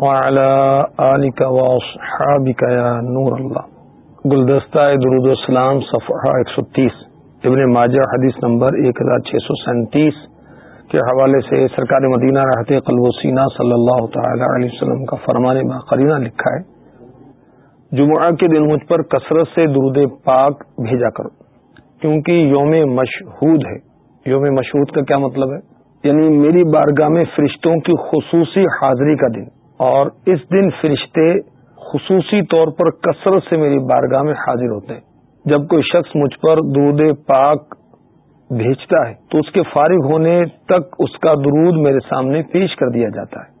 وعلى وصحابك يا نور اللہ۔ گلدستہ درود السلام صفحہ ایک سو تیس۔ ابن ماجہ حدیث نمبر ایک ہزار چھ سو سینتیس کے حوالے سے سرکار مدینہ رحت قلب و سینہ صلی اللہ تعالی علیہ وسلم کا فرمان باقرینہ لکھا ہے۔ جمعہ کے دن مجھ پر کثرت سے درود پاک بھیجا کرو، کیونکہ یوم مشہود ہے۔ یوم مشہود کا کیا مطلب ہے؟ یعنی میری بارگاہ میں فرشتوں کی خصوصی حاضری کا دن۔ اور اس دن فرشتے خصوصی طور پر کثرت سے میری بارگاہ میں حاضر ہوتے ہیں۔ جب کوئی شخص مجھ پر دودھ پاک بھیجتا ہے تو اس کے فارغ ہونے تک اس کا درود میرے سامنے پیش کر دیا جاتا ہے۔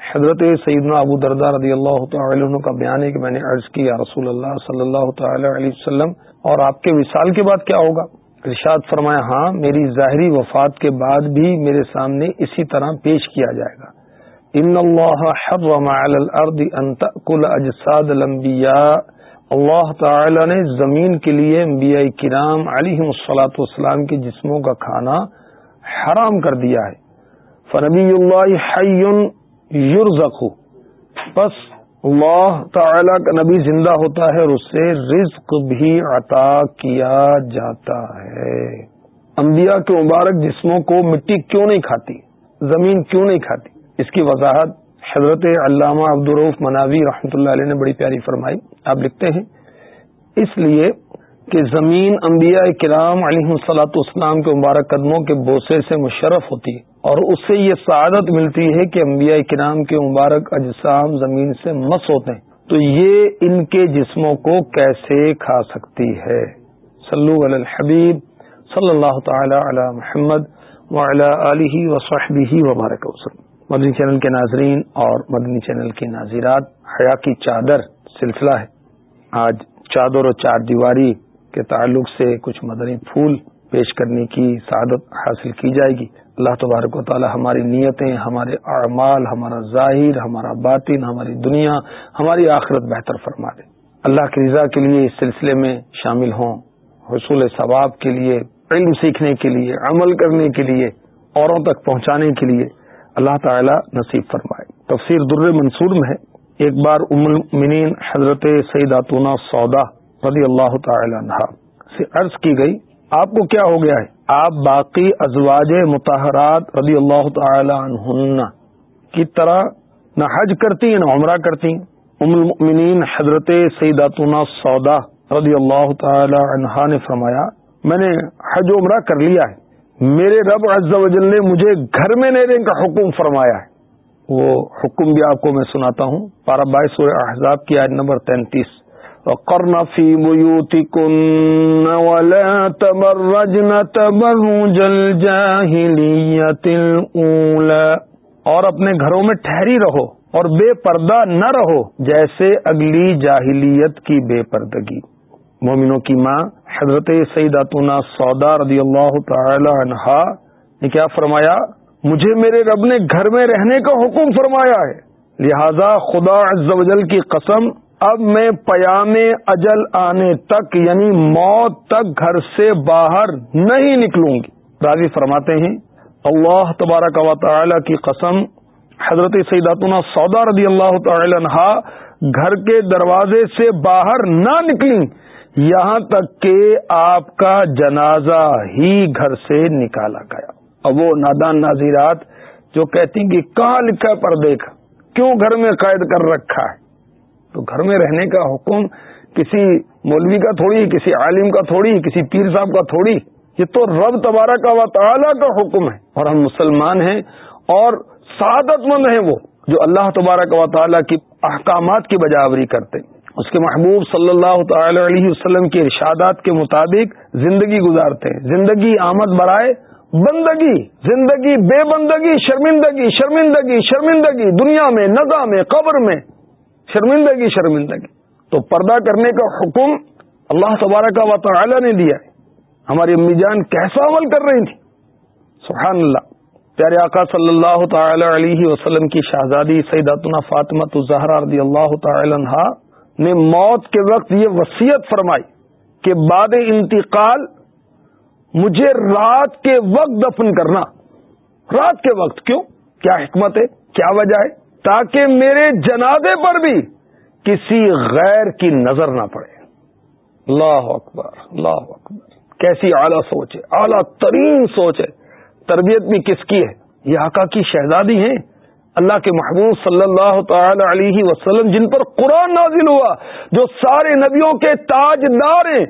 حضرت سیدنا ابو دردار رضی اللہ تعالی عنہ کا بیان ہے کہ میں نے عرض کیا رسول اللہ صلی اللہ تعالی علیہ وسلم، اور آپ کے وصال کے بعد کیا ہوگا؟ ارشاد فرمایا ہاں میری ظاہری وفات کے بعد بھی میرے سامنے اسی طرح پیش کیا جائے گا۔ ان اللہ حرم على الارض ان تاكل اجساد الانبیاء اللہ تعالی نے زمین کے لیے انبیاء کرام علیہ الصلاۃ والسلام کے جسموں کا کھانا حرام کر دیا ہے۔ فنبی اللہ حی یرزق۔ بس اللہ تعالی کا نبی زندہ ہوتا ہے اور اس سے رزق بھی عطا کیا جاتا ہے۔ انبیاء کے مبارک جسموں کو مٹی کیوں نہیں کھاتی؟ زمین کیوں نہیں کھاتی؟ اس کی وضاحت حضرت علامہ عبدالروف مناوی رحمۃ اللہ علیہ نے بڑی پیاری فرمائی۔ آپ لکھتے ہیں، اس لیے کہ زمین انبیاء کرام علیہ السلاۃ اسلام کے مبارک قدموں کے بوسے سے مشرف ہوتی ہے اور اس سے یہ سعادت ملتی ہے کہ انبیاء کرام کے مبارک اجسام زمین سے مس ہوتے ہیں۔ تو یہ ان کے جسموں کو کیسے کھا سکتی ہے؟ صلو علی الحبیب صلی اللہ تعالی علی محمد وعلی آلہ وصحبہ وبارک وسلم۔ مدنی چینل کے ناظرین اور مدنی چینل کی ناظرات، حیا کی چادر سلسلہ ہے۔ آج چادر و چار دیواری کے تعلق سے کچھ مدنی پھول پیش کرنے کی سعادت حاصل کی جائے گی۔ اللہ تبارک و تعالی ہماری نیتیں، ہمارے اعمال، ہمارا ظاہر، ہمارا باطن، ہماری دنیا، ہماری آخرت بہتر فرما دے۔ اللہ کی رضا کے لیے اس سلسلے میں شامل ہوں۔ حصول ثواب کے لیے، علم سیکھنے کے لیے، عمل کرنے کے لیے، اوروں تک پہنچانے کے لیے۔ اللہ تعالی نصیب فرمائے۔ تفسیر در منصور میں ایک بار ام المنین حضرت سعیداتونا سودا رضی اللہ تعالی عنہ سے عرض کی گئی، آپ کو کیا ہو گیا ہے؟ آپ باقی ازواج متحرات رضی اللہ تعالی عنہ کی طرح نہ حج کرتی ہیں نہ عمرہ کرتی ہیں ام المؤمنین حضرت سعیداتونا سودا رضی اللہ تعالی عنہا نے فرمایا، میں نے حج عمرہ کر لیا ہے۔ میرے رب عز و جل نے مجھے گھر میں رہنے کا حکم فرمایا ہے۔ وہ حکم بھی آپ کو میں سناتا ہوں۔ پارا بائیس سورہ احزاب کی آج نمبر تینتیس۔ کرنا فی بوتی کن تبرجن تبرج الجاہلیت الاولى اور اپنے گھروں میں ٹھہری رہو اور بے پردہ نہ رہو جیسے اگلی جاہلیت کی بے پردگی۔ مومنوں کی ماں حضرت سعیداتنا سودا رضی اللہ تعالی عنہا نے کیا فرمایا؟ مجھے میرے رب نے گھر میں رہنے کا حکم فرمایا ہے، لہذا خدا عز و جل کی قسم، اب میں پیام اجل آنے تک یعنی موت تک گھر سے باہر نہیں نکلوں گی۔ راضی فرماتے ہیں، اللہ تبارک و تعالی کی قسم، حضرت سعیداتنا سودا رضی اللہ تعالی عنہا گھر کے دروازے سے باہر نہ نکلیں۔ یہاں تک کہ آپ کا جنازہ ہی گھر سے نکالا گیا۔ اب وہ نادان ناظرات جو کہتی کہ کہاں لکھا پر دیکھ کیوں گھر میں قید کر رکھا ہے؟ تو گھر میں رہنے کا حکم کسی مولوی کا تھوڑی، کسی عالم کا تھوڑی، کسی پیر صاحب کا تھوڑی، یہ تو رب تبارہ کا و تعالی کا حکم ہے۔ اور ہم مسلمان ہیں اور سعادت مند ہیں وہ جو اللہ تبارہ کا و تعالیٰ کی احکامات کی بجاوری کرتے ہیں۔ اس کے محبوب صلی اللہ تعالی علیہ وسلم کے ارشادات کے مطابق زندگی گزارتے ہیں زندگی آمد برائے، بندگی، زندگی بے بندگی، شرمندگی شرمندگی شرمندگی، دنیا میں نگا میں، قبر میں، شرمندگی شرمندگی۔ تو پردہ کرنے کا حکم اللہ تبارہ کا تعالی نے دیا ہے۔ ہماری امی جان کیسا عمل کر رہی تھی؟ سبحان اللہ پیارے آقا صلی اللہ تعالی علیہ وسلم کی شہزادی سیداتنا فاطمہ زہرا رضی اللہ تعالی عنہ نے موت کے وقت یہ وسیعت فرمائی کہ بعد انتقال مجھے رات کے وقت دفن کرنا۔ رات کے وقت کیوں؟ کیا حکمت ہے؟ کیا وجہ ہے؟ تاکہ میرے جنازے پر بھی کسی غیر کی نظر نہ پڑے۔ اللہ اکبر اللہ اکبر۔ کیسی اعلیٰ سوچ ہے؟ اعلیٰ ترین سوچ ہے۔ تربیت بھی کس کی ہے؟ یہ آقا کی شہزادی ہیں۔ اللہ کے محبوب صلی اللہ تعالی علیہ وسلم جن پر قرآن نازل ہوا، جو سارے نبیوں کے تاج دار ہیں۔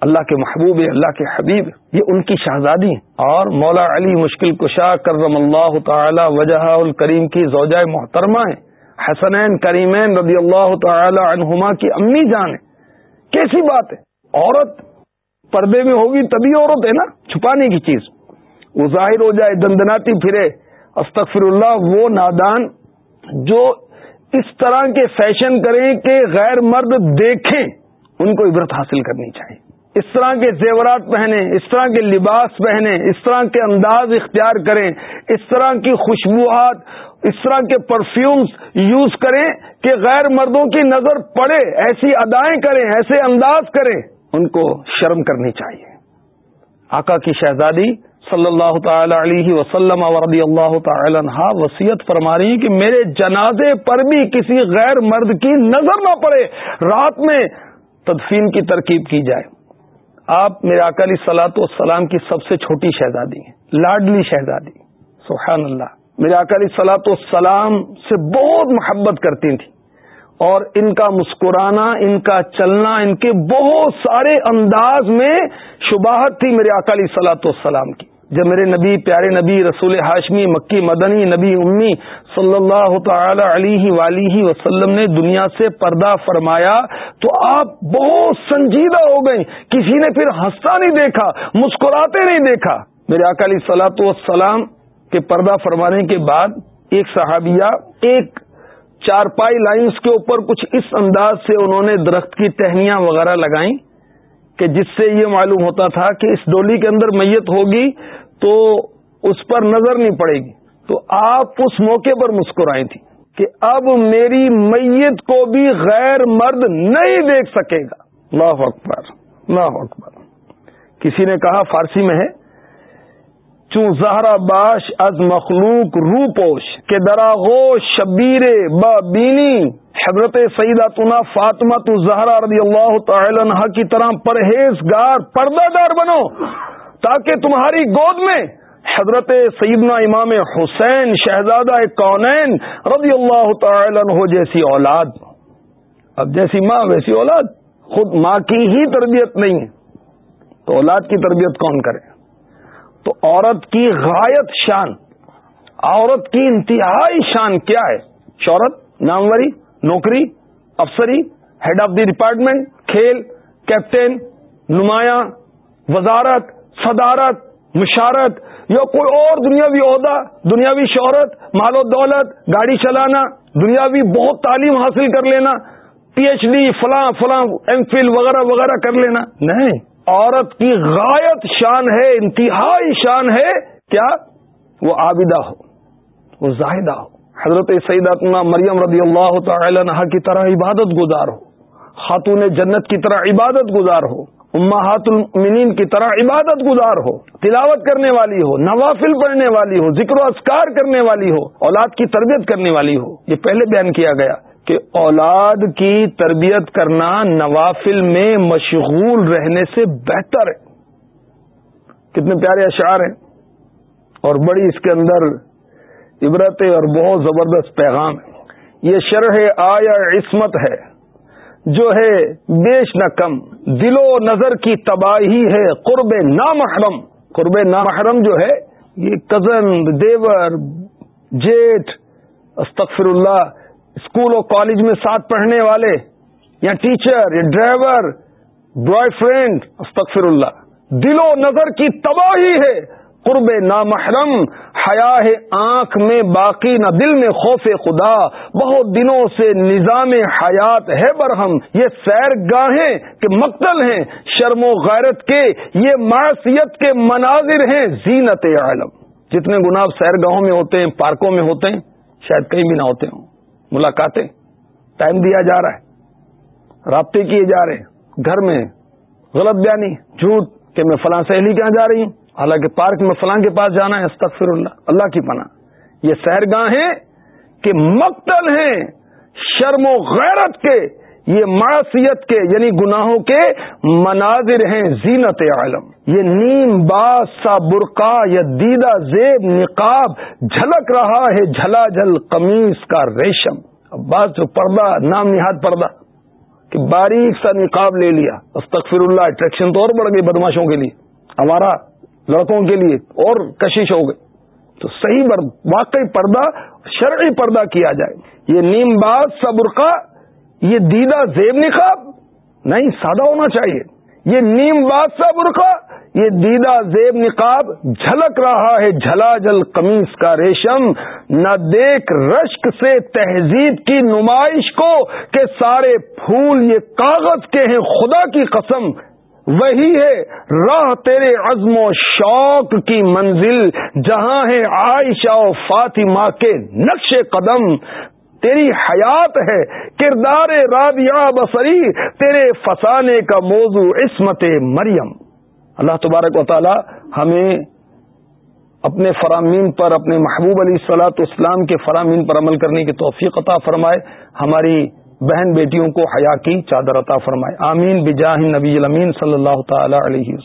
اللہ کے محبوب اللہ کے حبیب یہ ان کی شہزادی ہیں۔ اور مولا علی مشکل کشا کرم اللہ تعالی وجہ الکریم کی زوجہ محترمہ ہیں۔ حسنین کریمین رضی اللہ تعالی عنہما کی امی جان ہے کیسی بات ہے؟ عورت پردے میں ہوگی تبھی عورت ہے نا، چھپانے کی چیز۔ وہ ظاہر ہو جائے، دندناتی پھرے۔ استغفر اللہ، وہ نادان جو اس طرح کے فیشن کریں کہ غیر مرد دیکھیں، ان کو عبرت حاصل کرنی چاہیے۔ اس طرح کے زیورات پہنے اس طرح کے لباس پہنے اس طرح کے انداز اختیار کریں، اس طرح کی خوشبوہات، اس طرح کے پرفیومز یوز کریں کہ غیر مردوں کی نظر پڑے، ایسی ادائیں کریں، ایسے انداز کریں، ان کو شرم کرنی چاہیے۔ آقا کی شہزادی صلی اللہ تعالی علیہ وسلم رضی اللہ تعالی عنہ وسیعت فرما رہی کہ میرے جنازے پر بھی کسی غیر مرد کی نظر نہ پڑے، رات میں تدفین کی ترکیب کی جائے۔ آپ میرے اکالی سلاط والسلام کی سب سے چھوٹی شہزادی ہیں، لاڈلی شہزادی۔ سبحان اللہ میرے اکالی سلاط والسلام سے بہت محبت کرتی تھی اور ان کا مسکرانا، ان کا چلنا، ان کے بہت سارے انداز میں شباہت تھی میرے اکالی سلاط والسلام کی۔ جب میرے نبی، پیارے نبی، رسول ہاشمی، مکی مدنی، نبی امی صلی اللہ تعالی علیہ ولی وسلم نے دنیا سے پردہ فرمایا، تو آپ بہت سنجیدہ ہو گئے کسی نے پھر ہنستا نہیں دیکھا، مسکراتے نہیں دیکھا۔ میرے اکالی سلاۃ والسلام کے پردہ فرمانے کے بعد ایک صحابیہ، ایک چارپائی لائنز کے اوپر کچھ اس انداز سے انہوں نے درخت کی ٹہنیاں وغیرہ لگائیں۔ کہ جس سے یہ معلوم ہوتا تھا کہ اس ڈولی کے اندر میت ہوگی تو اس پر نظر نہیں پڑے گی۔ تو آپ اس موقع پر مسکرائی تھی کہ اب میری میت کو بھی غیر مرد نہیں دیکھ سکے گا۔ اللہ اکبر اللہ اکبر۔ کسی نے کہا فارسی میں ہے چون زہرا باش از مخلوق رو پوش کے درا شبیر با بینی حضرت سیدہ تنا فاطمہ تو زہرا رضی اللہ تعالی عنہ کی طرح پرہیز گار پردہ دار بنو، تاکہ تمہاری گود میں حضرت سیدنا امام حسین شہزادہ کونین رضی اللہ تعالی عنہ جیسی اولاد۔ اب جیسی ماں، ویسی اولاد۔ خود ماں کی ہی تربیت نہیں ہے۔ تو اولاد کی تربیت کون کرے؟ تو عورت کی غایت شان، عورت کی انتہائی شان کیا ہے؟ شہرت، ناموری۔ نوکری، افسری ہیڈ آف دی ڈپارٹمنٹ کھیل کیپٹن نمایاں، وزارت، صدارت، مشارت، یا کوئی اور دنیاوی عہدہ، دنیاوی شہرت، مال و دولت، گاڑی چلانا، دنیاوی بہت تعلیم حاصل کر لینا پی ایچ ڈی فلاں فلاں ایم فل وغیرہ وغیرہ کر لینا۔ نہیں، عورت کی غایت شان ہے، انتہائی شان ہے، کیا؟ وہ عابدہ ہو، وہ زاہدہ ہو۔ حضرت سیداتنا مریم رضی اللہ تعالی عنہ کی طرح عبادت گزار ہو، خاتون جنت کی طرح عبادت گزار ہو امہات المنین کی طرح عبادت گزار ہو، تلاوت کرنے والی ہو، نوافل پڑھنے والی ہو، ذکر و اذکار کرنے والی ہو، اولاد کی تربیت کرنے والی ہو۔ یہ پہلے بیان کیا گیا کہ اولاد کی تربیت کرنا نوافل میں مشغول رہنے سے بہتر ہے۔ کتنے پیارے اشعار ہیں۔ اور بڑی اس کے اندر عبرت اور بہت زبردست پیغام ہے۔ یہ شرح آیا عصمت ہے، جو ہے بیش نہ کم دل و نظر کی تباہی ہے، قرب نامحرم۔ قرب نامحرم جو ہے، یہ کزن، دیور جیٹ استغفر اللہ اسکول اور کالج میں ساتھ پڑھنے والے، یا ٹیچر، یا ڈرائیور، بوائے فرینڈ استغفر اللہ دل و نظر کی تباہی ہے قرب نامحرم حیا ہے آنکھ میں باقی نہ دل میں خوف خدا، بہت دنوں سے نظام حیات ہے برہم۔ یہ سیر گاہیں کہ مقتل ہیں، شرم و غیرت کے، یہ معصیت کے مناظر ہیں زینت عالم۔ جتنے گناہ سیر گاہوں میں ہوتے ہیں، پارکوں میں ہوتے ہیں، شاید کہیں بھی نہ ہوتے ہوں۔ ملاقاتیں، ٹائم دیا جا رہا ہے، رابطے کیے جا رہے ہیں۔ گھر میں غلط بیانی، جھوٹ کہ میں فلاں سہیلی کہاں جا رہی ہوں۔ حالانکہ پارک میں فلاں کے پاس جانا ہے، استغفر اللہ اللہ کی پناہ۔ یہ سیر گاہیں کہ مقتل ہیں شرم و غیرت کے، یہ معصیت کے یعنی گناہوں کے مناظر ہیں زینت عالم۔ یہ نیم باز سا برقع یا دیدہ زیب، نقاب، جھلک رہا ہے جھلا جھل قمیص کا ریشم۔ بعض جو پردہ، نام نہاد پردہ، کہ باریک سا نقاب لے لیا۔ استغفر اللہ اٹریکشن تو اور بڑھ گئی بدماشوں کے لیے۔ ہمارا لڑکوں کے لیے اور کشش ہو گئی۔ تو صحیح واقعی پردہ، شرعی پردہ کیا جائے۔ یہ نیم باز سا برقع یہ دیدہ زیب نقاب۔ نہیں، سادہ ہونا چاہیے۔ یہ نیم بادشاہ برقع یہ دیدہ زیب نقاب۔ جھلک رہا ہے جھلا جل قمیص کا ریشم۔ نہ دیکھ رشک سے تہذیب کی نمائش کو کہ سارے پھول یہ کاغذ کے ہیں خدا کی قسم۔ وہی ہے راہ تیرے عزم و شوق کی منزل، جہاں ہے عائشہ و فاطمہ کے نقش قدم۔ تیری حیات ہے کردار رابعہ بصری، تیرے فسانے کا موضوع عصمت مریم۔ اللہ تبارک و تعالی ہمیں اپنے فرامین پر، اپنے محبوب علی سلاۃ اسلام کے فرامین پر عمل کرنے کی توفیق عطا فرمائے۔ ہماری بہن بیٹیوں کو حیا کی چادر عطا فرمائے۔ آمین، بجاہ نبی الامین صلی اللہ تعالی علیہ وسلم۔